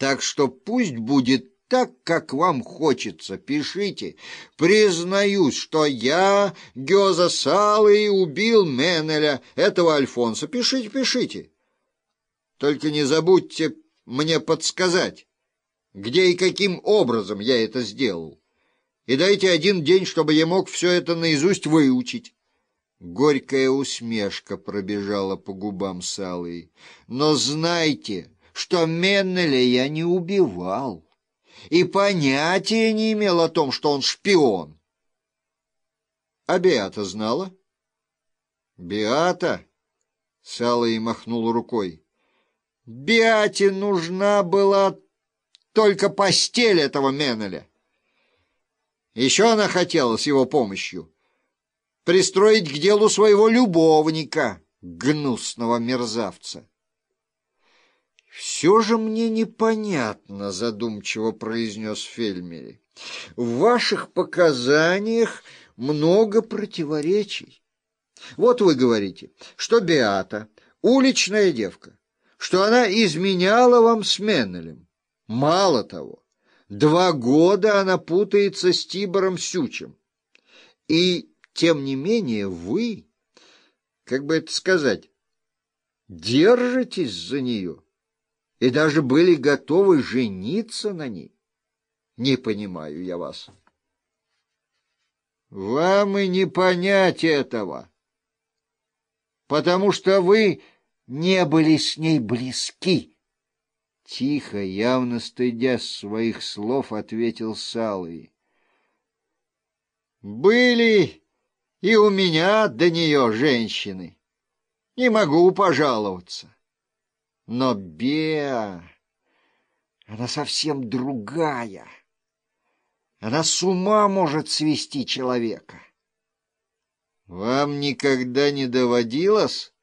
Так что пусть будет так, как вам хочется. Пишите. Признаюсь, что я, Гёза Салый, убил Менеля, этого Альфонса. Пишите, пишите. Только не забудьте мне подсказать, где и каким образом я это сделал. И дайте один день, чтобы я мог все это наизусть выучить. Горькая усмешка пробежала по губам Салы. Но знайте, что Меннеля я не убивал и понятия не имел о том, что он шпион. А Беата знала? Беата? Салый махнул рукой. Беате нужна была только постель этого Меннеля. Еще она хотела с его помощью пристроить к делу своего любовника, гнусного мерзавца. «Все же мне непонятно», — задумчиво произнес Фельмери. «В ваших показаниях много противоречий. Вот вы говорите, что Беата — уличная девка, что она изменяла вам с Меннелем. Мало того, два года она путается с Тибором Сючем. И, тем не менее, вы, как бы это сказать, держитесь за нее» и даже были готовы жениться на ней. Не понимаю я вас. Вам и не понять этого, потому что вы не были с ней близки. Тихо, явно стыдясь своих слов, ответил Салый. Были и у меня до нее женщины. Не могу пожаловаться. Но Беа, она совсем другая. Она с ума может свести человека. Вам никогда не доводилось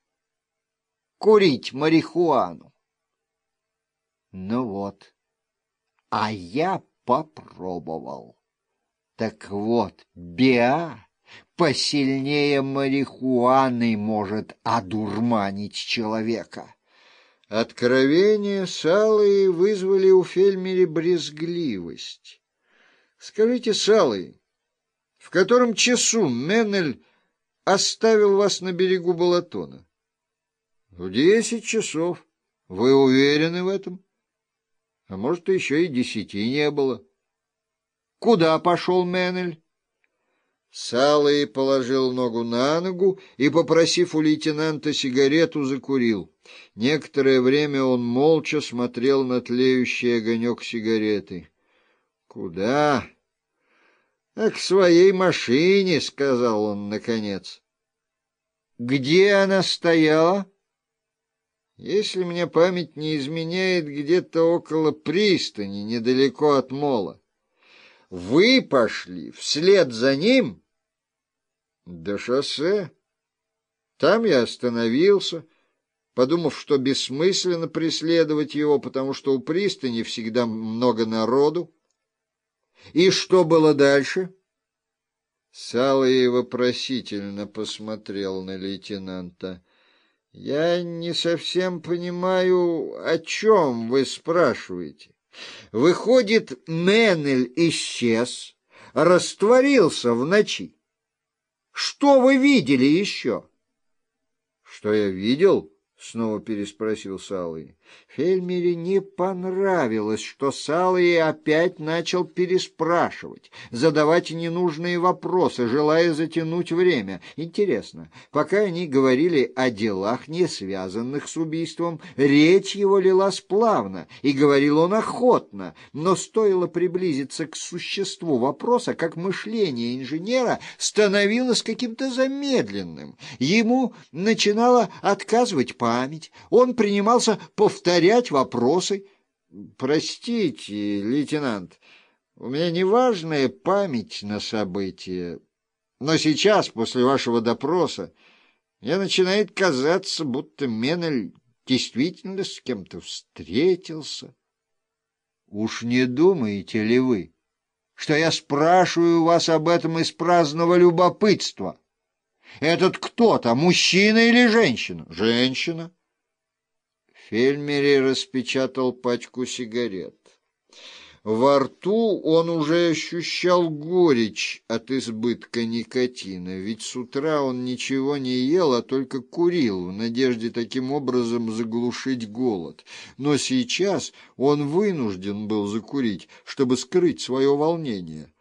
курить марихуану? Ну вот, а я попробовал. Так вот, Беа посильнее марихуаны может одурманить человека. Откровения Салые вызвали у Фельмере брезгливость. «Скажите, Салый, в котором часу Меннель оставил вас на берегу Балатона?» «В десять часов. Вы уверены в этом?» «А может, еще и десяти не было». «Куда пошел Меннель?» Салый положил ногу на ногу и, попросив у лейтенанта сигарету, закурил. Некоторое время он молча смотрел на тлеющий огонек сигареты. — Куда? — А к своей машине, — сказал он наконец. — Где она стояла? — Если мне память не изменяет, где-то около пристани, недалеко от мола. — Вы пошли вслед за ним? — до шоссе. Там я остановился, подумав, что бессмысленно преследовать его, потому что у пристани всегда много народу. И что было дальше? Салый вопросительно посмотрел на лейтенанта. — Я не совсем понимаю, о чем вы спрашиваете. Выходит, Менель исчез, растворился в ночи. Что вы видели еще? — Что я видел? — снова переспросил Салый. Фельмере не понравилось, что Салый опять начал переспрашивать, задавать ненужные вопросы, желая затянуть время. Интересно, пока они говорили о делах, не связанных с убийством, речь его лилась плавно, и говорил он охотно, но стоило приблизиться к существу вопроса, как мышление инженера становилось каким-то замедленным. Ему начинало отказывать память, он принимался повторять вопросы. Простите, лейтенант, у меня неважная память на события, но сейчас, после вашего допроса, мне начинает казаться, будто Менель действительно с кем-то встретился. Уж не думаете ли вы, что я спрашиваю вас об этом из праздного любопытства? Этот кто-то, мужчина или женщина? Женщина. Фельмери распечатал пачку сигарет. Во рту он уже ощущал горечь от избытка никотина, ведь с утра он ничего не ел, а только курил, в надежде таким образом заглушить голод. Но сейчас он вынужден был закурить, чтобы скрыть свое волнение.